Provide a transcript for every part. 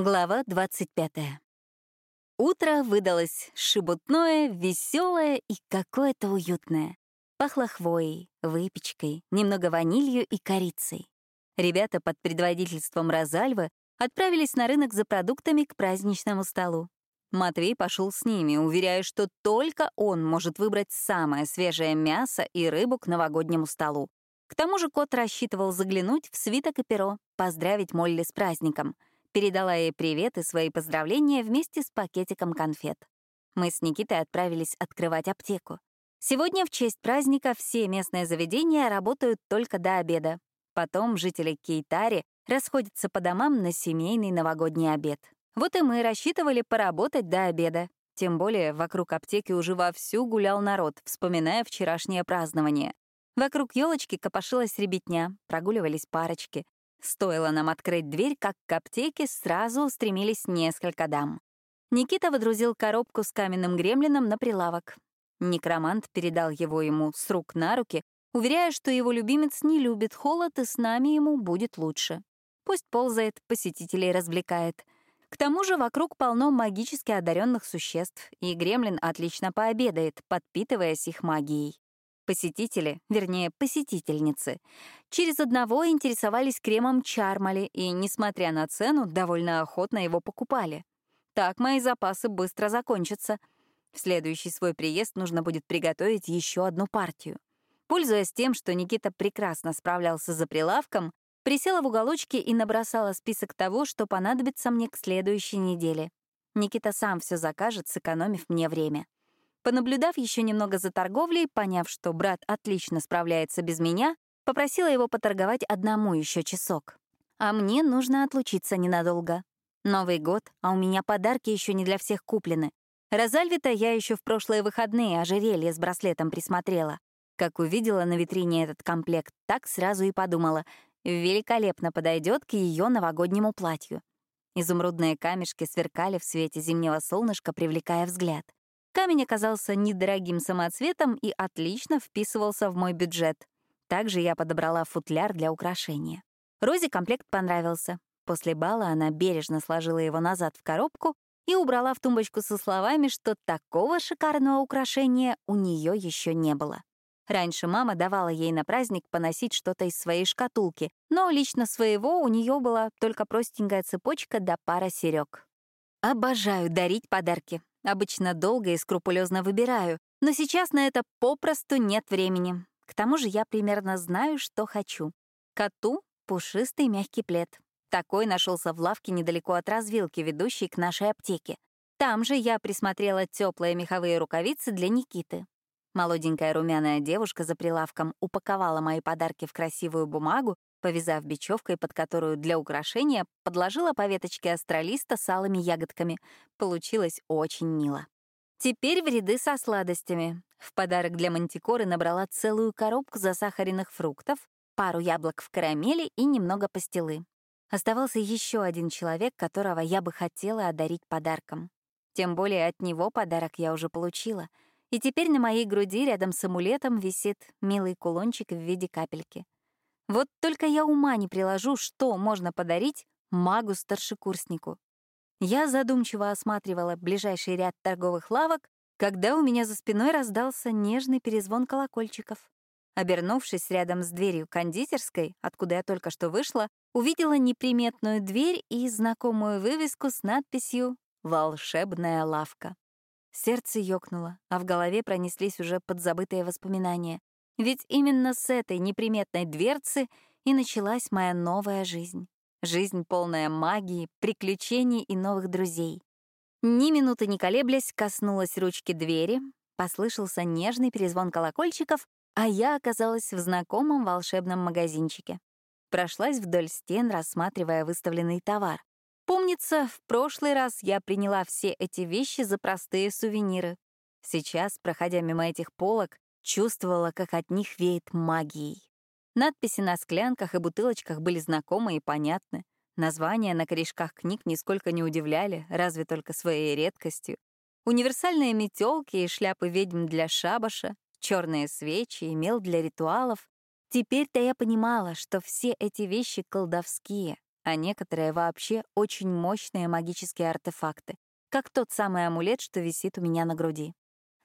Глава 25. Утро выдалось шебутное, веселое и какое-то уютное. Пахло хвоей, выпечкой, немного ванилью и корицей. Ребята под предводительством Розальвы отправились на рынок за продуктами к праздничному столу. Матвей пошел с ними, уверяя, что только он может выбрать самое свежее мясо и рыбу к новогоднему столу. К тому же кот рассчитывал заглянуть в свиток и перо, поздравить Молли с праздником — Передала ей привет и свои поздравления вместе с пакетиком конфет. Мы с Никитой отправились открывать аптеку. Сегодня в честь праздника все местные заведения работают только до обеда. Потом жители Кейтари расходятся по домам на семейный новогодний обед. Вот и мы рассчитывали поработать до обеда. Тем более вокруг аптеки уже вовсю гулял народ, вспоминая вчерашнее празднование. Вокруг елочки копошилась ребятня, прогуливались парочки. Стоило нам открыть дверь, как к аптеке сразу устремились несколько дам. Никита водрузил коробку с каменным гремлином на прилавок. Некромант передал его ему с рук на руки, уверяя, что его любимец не любит холод и с нами ему будет лучше. Пусть ползает, посетителей развлекает. К тому же вокруг полно магически одаренных существ, и гремлин отлично пообедает, подпитываясь их магией. Посетители, вернее, посетительницы, через одного интересовались кремом Чармали и, несмотря на цену, довольно охотно его покупали. Так мои запасы быстро закончатся. В следующий свой приезд нужно будет приготовить еще одну партию. Пользуясь тем, что Никита прекрасно справлялся за прилавком, присела в уголочке и набросала список того, что понадобится мне к следующей неделе. Никита сам все закажет, сэкономив мне время. Понаблюдав еще немного за торговлей, поняв, что брат отлично справляется без меня, попросила его поторговать одному еще часок. А мне нужно отлучиться ненадолго. Новый год, а у меня подарки еще не для всех куплены. Розальвита я еще в прошлые выходные ожерелье с браслетом присмотрела. Как увидела на витрине этот комплект, так сразу и подумала, великолепно подойдет к ее новогоднему платью. Изумрудные камешки сверкали в свете зимнего солнышка, привлекая взгляд. Камень оказался недорогим самоцветом и отлично вписывался в мой бюджет. Также я подобрала футляр для украшения. Розе комплект понравился. После бала она бережно сложила его назад в коробку и убрала в тумбочку со словами, что такого шикарного украшения у нее еще не было. Раньше мама давала ей на праздник поносить что-то из своей шкатулки, но лично своего у нее была только простенькая цепочка да пара серег. Обожаю дарить подарки. Обычно долго и скрупулезно выбираю, но сейчас на это попросту нет времени. К тому же я примерно знаю, что хочу. Коту — пушистый мягкий плед. Такой нашелся в лавке недалеко от развилки, ведущей к нашей аптеке. Там же я присмотрела теплые меховые рукавицы для Никиты. Молоденькая румяная девушка за прилавком упаковала мои подарки в красивую бумагу, повязав бечевкой, под которую для украшения подложила по веточке астролиста с алыми ягодками. Получилось очень мило. Теперь в ряды со сладостями. В подарок для мантикоры набрала целую коробку засахаренных фруктов, пару яблок в карамели и немного пастилы. Оставался еще один человек, которого я бы хотела одарить подарком. Тем более от него подарок я уже получила. И теперь на моей груди рядом с амулетом висит милый кулончик в виде капельки. Вот только я ума не приложу, что можно подарить магу-старшекурснику. Я задумчиво осматривала ближайший ряд торговых лавок, когда у меня за спиной раздался нежный перезвон колокольчиков. Обернувшись рядом с дверью кондитерской, откуда я только что вышла, увидела неприметную дверь и знакомую вывеску с надписью «Волшебная лавка». Сердце ёкнуло, а в голове пронеслись уже подзабытые воспоминания. Ведь именно с этой неприметной дверцы и началась моя новая жизнь. Жизнь, полная магии, приключений и новых друзей. Ни минуты не колеблясь, коснулась ручки двери, послышался нежный перезвон колокольчиков, а я оказалась в знакомом волшебном магазинчике. Прошлась вдоль стен, рассматривая выставленный товар. Помнится, в прошлый раз я приняла все эти вещи за простые сувениры. Сейчас, проходя мимо этих полок, Чувствовала, как от них веет магией. Надписи на склянках и бутылочках были знакомы и понятны. Названия на корешках книг нисколько не удивляли, разве только своей редкостью. Универсальные метелки и шляпы ведьм для шабаша, черные свечи и мел для ритуалов. Теперь-то я понимала, что все эти вещи колдовские, а некоторые вообще очень мощные магические артефакты, как тот самый амулет, что висит у меня на груди.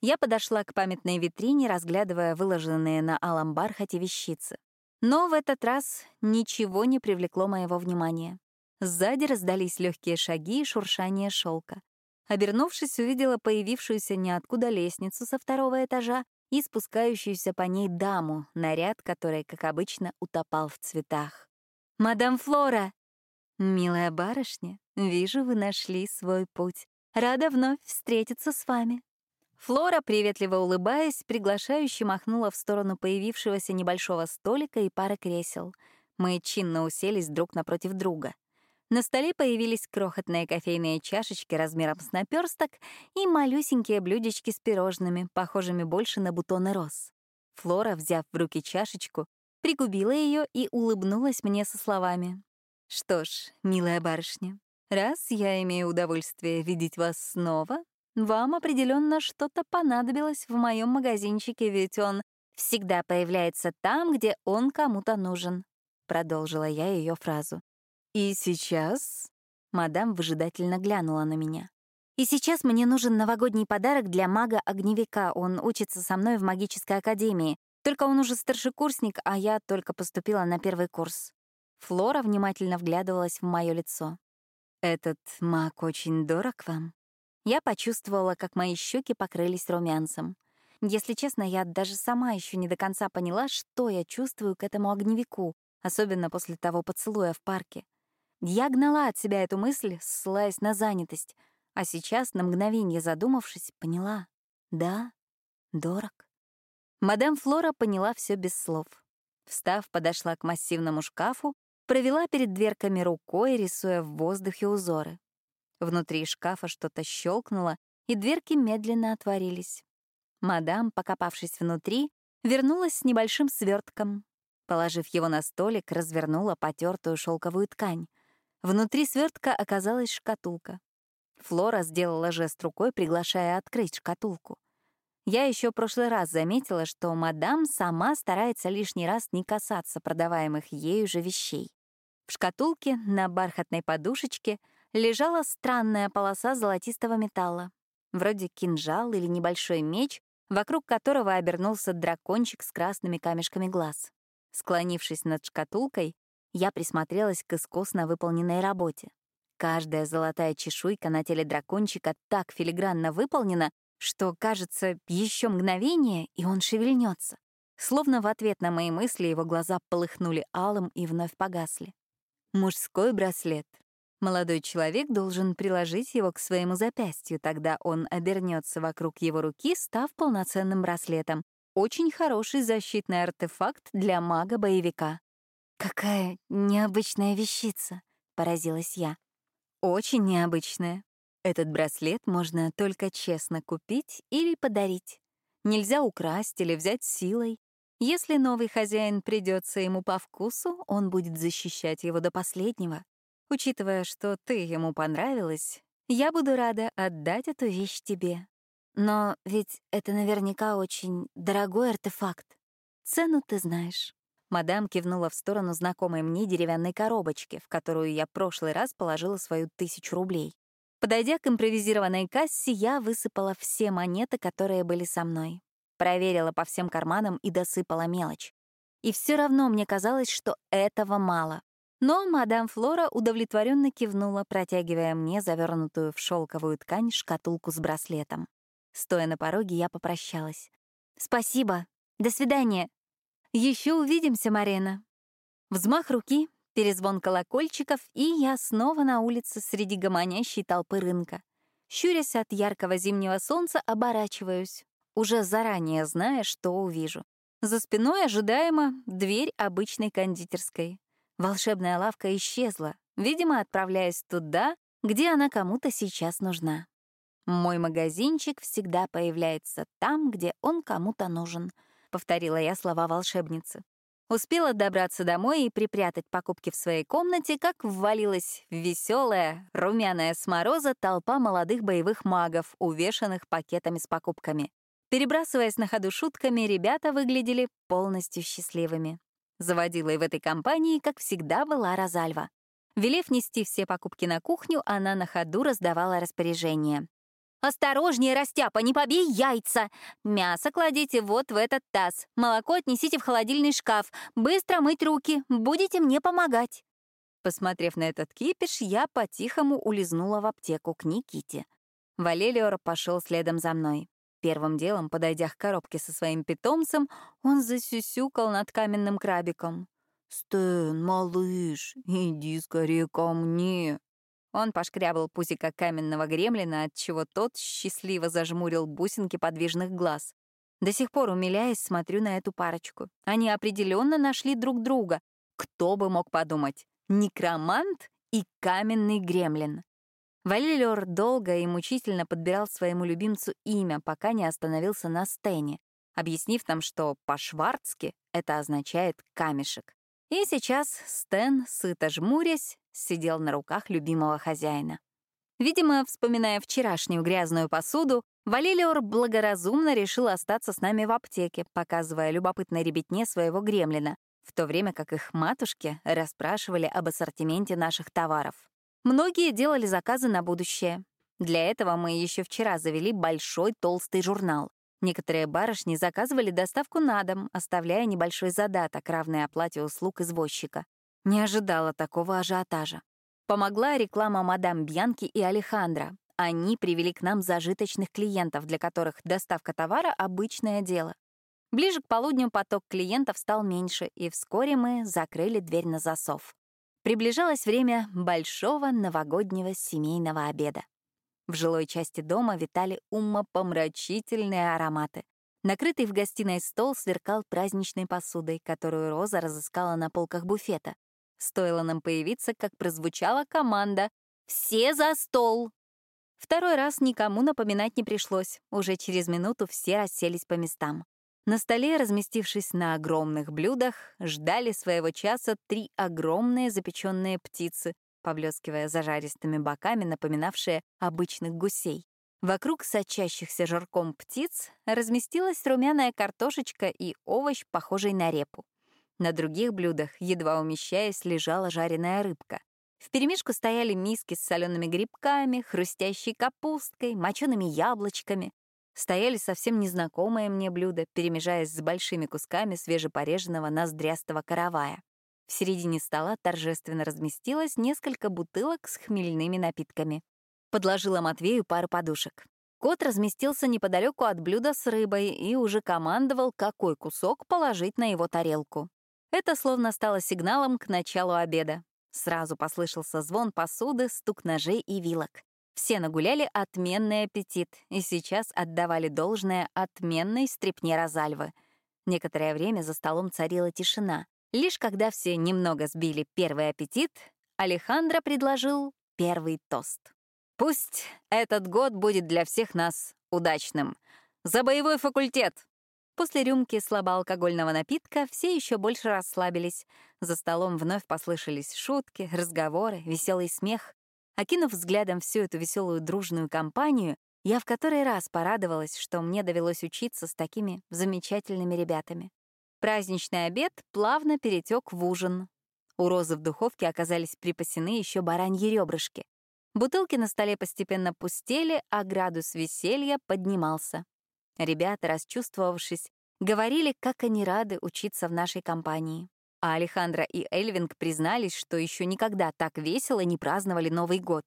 Я подошла к памятной витрине, разглядывая выложенные на алом бархате вещицы. Но в этот раз ничего не привлекло моего внимания. Сзади раздались легкие шаги и шуршание шелка. Обернувшись, увидела появившуюся ниоткуда лестницу со второго этажа и спускающуюся по ней даму, наряд которой, как обычно, утопал в цветах. «Мадам Флора!» «Милая барышня, вижу, вы нашли свой путь. Рада вновь встретиться с вами». Флора, приветливо улыбаясь, приглашающе махнула в сторону появившегося небольшого столика и пары кресел. Мы чинно уселись друг напротив друга. На столе появились крохотные кофейные чашечки размером с наперсток и малюсенькие блюдечки с пирожными, похожими больше на бутоны роз. Флора, взяв в руки чашечку, пригубила ее и улыбнулась мне со словами. «Что ж, милая барышня, раз я имею удовольствие видеть вас снова, вам определенно что-то понадобилось в моем магазинчике, ведь он всегда появляется там, где он кому-то нужен», — продолжила я ее фразу. «И сейчас?» — мадам выжидательно глянула на меня. «И сейчас мне нужен новогодний подарок для мага-огневика. Он учится со мной в магической академии. Только он уже старшекурсник, а я только поступила на первый курс». Флора внимательно вглядывалась в мое лицо. «Этот маг очень дорог вам?» Я почувствовала, как мои щеки покрылись румянцем. Если честно, я даже сама еще не до конца поняла, что я чувствую к этому огневику, особенно после того поцелуя в парке. Я гнала от себя эту мысль, ссылаясь на занятость, а сейчас, на мгновение задумавшись, поняла — да, дорог. Мадам Флора поняла все без слов. Встав, подошла к массивному шкафу, провела перед дверками рукой, рисуя в воздухе узоры. Внутри шкафа что-то щелкнуло, и дверки медленно отворились. Мадам, покопавшись внутри, вернулась с небольшим свертком. Положив его на столик, развернула потертую шелковую ткань. Внутри свертка оказалась шкатулка. Флора сделала жест рукой, приглашая открыть шкатулку. Я еще прошлый раз заметила, что мадам сама старается лишний раз не касаться продаваемых ею же вещей. В шкатулке на бархатной подушечке лежала странная полоса золотистого металла, вроде кинжал или небольшой меч, вокруг которого обернулся дракончик с красными камешками глаз. Склонившись над шкатулкой, я присмотрелась к искусно выполненной работе. Каждая золотая чешуйка на теле дракончика так филигранно выполнена, что, кажется, еще мгновение, и он шевельнется. Словно в ответ на мои мысли его глаза полыхнули алым и вновь погасли. Мужской браслет. Молодой человек должен приложить его к своему запястью, тогда он обернется вокруг его руки, став полноценным браслетом. Очень хороший защитный артефакт для мага-боевика. «Какая необычная вещица», — поразилась я. «Очень необычная. Этот браслет можно только честно купить или подарить. Нельзя украсть или взять силой. Если новый хозяин придется ему по вкусу, он будет защищать его до последнего. Учитывая, что ты ему понравилась, я буду рада отдать эту вещь тебе. Но ведь это наверняка очень дорогой артефакт. Цену ты знаешь. Мадам кивнула в сторону знакомой мне деревянной коробочки, в которую я прошлый раз положила свою тысячу рублей. Подойдя к импровизированной кассе, я высыпала все монеты, которые были со мной. Проверила по всем карманам и досыпала мелочь. И все равно мне казалось, что этого мало. Но мадам Флора удовлетворенно кивнула, протягивая мне завернутую в шелковую ткань шкатулку с браслетом. Стоя на пороге, я попрощалась. «Спасибо. До свидания. Еще увидимся, Марена. Взмах руки, перезвон колокольчиков, и я снова на улице среди гомонящей толпы рынка. Щурясь от яркого зимнего солнца, оборачиваюсь, уже заранее зная, что увижу. За спиной ожидаемо дверь обычной кондитерской. Волшебная лавка исчезла, видимо, отправляясь туда, где она кому-то сейчас нужна. Мой магазинчик всегда появляется там, где он кому-то нужен —— повторила я слова волшебницы. Успела добраться домой и припрятать покупки в своей комнате, как ввалилась веселая, румяная с мороза толпа молодых боевых магов, увешанных пакетами с покупками. Перебрасываясь на ходу шутками, ребята выглядели полностью счастливыми. Заводилой в этой компании, как всегда, была Розальва. Велев нести все покупки на кухню, она на ходу раздавала распоряжение. «Осторожнее, Растяпа, не побей яйца! Мясо кладите вот в этот таз, молоко отнесите в холодильный шкаф, быстро мыть руки, будете мне помогать!» Посмотрев на этот кипиш, я по-тихому улизнула в аптеку к Никите. Валелиор пошел следом за мной. Первым делом, подойдя к коробке со своим питомцем, он засюсюкал над каменным крабиком. «Стэн, малыш, иди скорее ко мне!» Он пошкрябал пузика каменного гремлина, отчего тот счастливо зажмурил бусинки подвижных глаз. До сих пор, умиляясь, смотрю на эту парочку. Они определенно нашли друг друга. Кто бы мог подумать? Некромант и каменный гремлин. Валилер долго и мучительно подбирал своему любимцу имя, пока не остановился на Стэне, объяснив нам, что по-шварцки это означает «камешек». И сейчас Стэн, сыто жмурясь, сидел на руках любимого хозяина. Видимо, вспоминая вчерашнюю грязную посуду, Валилиор благоразумно решил остаться с нами в аптеке, показывая любопытной ребятне своего гремлина, в то время как их матушки расспрашивали об ассортименте наших товаров. Многие делали заказы на будущее. Для этого мы еще вчера завели большой толстый журнал. Некоторые барышни заказывали доставку на дом, оставляя небольшой задаток, равный оплате услуг извозчика. Не ожидала такого ажиотажа. Помогла реклама мадам Бьянки и Алехандро. Они привели к нам зажиточных клиентов, для которых доставка товара — обычное дело. Ближе к полудню поток клиентов стал меньше, и вскоре мы закрыли дверь на засов. Приближалось время большого новогоднего семейного обеда. В жилой части дома витали умопомрачительные ароматы. Накрытый в гостиной стол сверкал праздничной посудой, которую Роза разыскала на полках буфета. Стоило нам появиться, как прозвучала команда «Все за стол!». Второй раз никому напоминать не пришлось. Уже через минуту все расселись по местам. На столе, разместившись на огромных блюдах, ждали своего часа три огромные запеченные птицы, поблескивая зажаристыми боками, напоминавшие обычных гусей. Вокруг сочащихся жирком птиц разместилась румяная картошечка и овощ, похожий на репу. На других блюдах, едва умещаясь, лежала жареная рыбка. Вперемешку стояли миски с солеными грибками, хрустящей капусткой, мочеными яблочками. Стояли совсем незнакомые мне блюда, перемежаясь с большими кусками свежепореженного ноздрястого каравая. В середине стола торжественно разместилось несколько бутылок с хмельными напитками. Подложила Матвею пару подушек. Кот разместился неподалеку от блюда с рыбой и уже командовал, какой кусок положить на его тарелку. Это словно стало сигналом к началу обеда. Сразу послышался звон посуды, стук ножей и вилок. Все нагуляли отменный аппетит и сейчас отдавали должное отменной стрепне Розальвы. Некоторое время за столом царила тишина. Лишь когда все немного сбили первый аппетит, Алехандро предложил первый тост. «Пусть этот год будет для всех нас удачным. За боевой факультет!» После рюмки слабоалкогольного напитка все еще больше расслабились. За столом вновь послышались шутки, разговоры, веселый смех. Окинув взглядом всю эту веселую дружную компанию, я в который раз порадовалась, что мне довелось учиться с такими замечательными ребятами. Праздничный обед плавно перетек в ужин. У Розы в духовке оказались припасены еще бараньи ребрышки. Бутылки на столе постепенно пустели, а градус веселья поднимался. Ребята, расчувствовавшись, говорили, как они рады учиться в нашей компании. А Алехандро и Эльвинг признались, что еще никогда так весело не праздновали Новый год.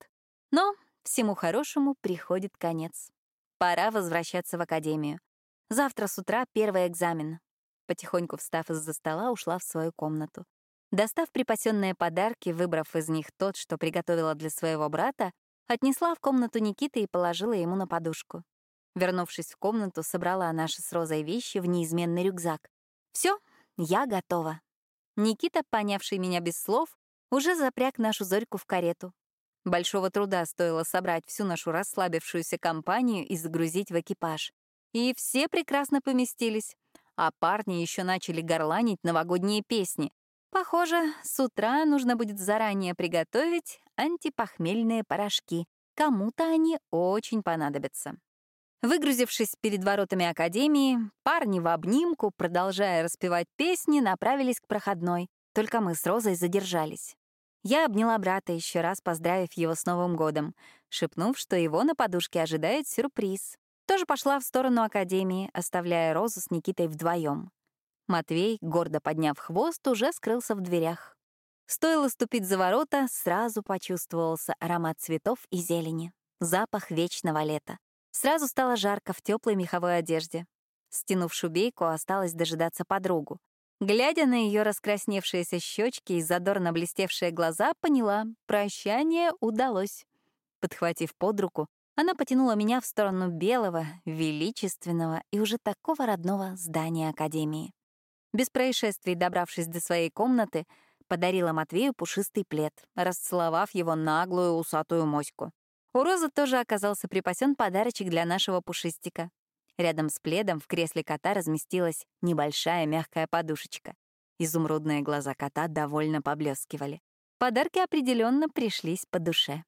Но всему хорошему приходит конец. Пора возвращаться в академию. Завтра с утра первый экзамен. Потихоньку встав из-за стола, ушла в свою комнату. Достав припасенные подарки, выбрав из них тот, что приготовила для своего брата, отнесла в комнату Никиты и положила ему на подушку. Вернувшись в комнату, собрала наши с Розой вещи в неизменный рюкзак. Все, я готова. Никита, понявший меня без слов, уже запряг нашу Зорьку в карету. Большого труда стоило собрать всю нашу расслабившуюся компанию и загрузить в экипаж. И все прекрасно поместились а парни еще начали горланить новогодние песни. Похоже, с утра нужно будет заранее приготовить антипохмельные порошки. Кому-то они очень понадобятся. Выгрузившись перед воротами академии, парни в обнимку, продолжая распевать песни, направились к проходной. Только мы с Розой задержались. Я обняла брата, еще раз поздравив его с Новым годом, шепнув, что его на подушке ожидает сюрприз. Тоже пошла в сторону академии, оставляя Розу с Никитой вдвоем. Матвей, гордо подняв хвост, уже скрылся в дверях. Стоило ступить за ворота, сразу почувствовался аромат цветов и зелени, запах вечного лета. Сразу стало жарко в теплой меховой одежде. Стянув шубейку, осталось дожидаться подругу. Глядя на ее раскрасневшиеся щечки и задорно блестевшие глаза, поняла — прощание удалось. Подхватив под руку, она потянула меня в сторону белого, величественного и уже такого родного здания Академии. Без происшествий, добравшись до своей комнаты, подарила Матвею пушистый плед, расцеловав его наглую усатую моську. У Розы тоже оказался припасен подарочек для нашего пушистика. Рядом с пледом в кресле кота разместилась небольшая мягкая подушечка. Изумрудные глаза кота довольно поблескивали. Подарки определенно пришлись по душе.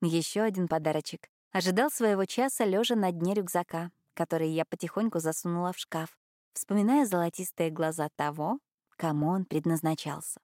Еще один подарочек ожидал своего часа лежа на дне рюкзака, который я потихоньку засунула в шкаф, вспоминая золотистые глаза того, кому он предназначался.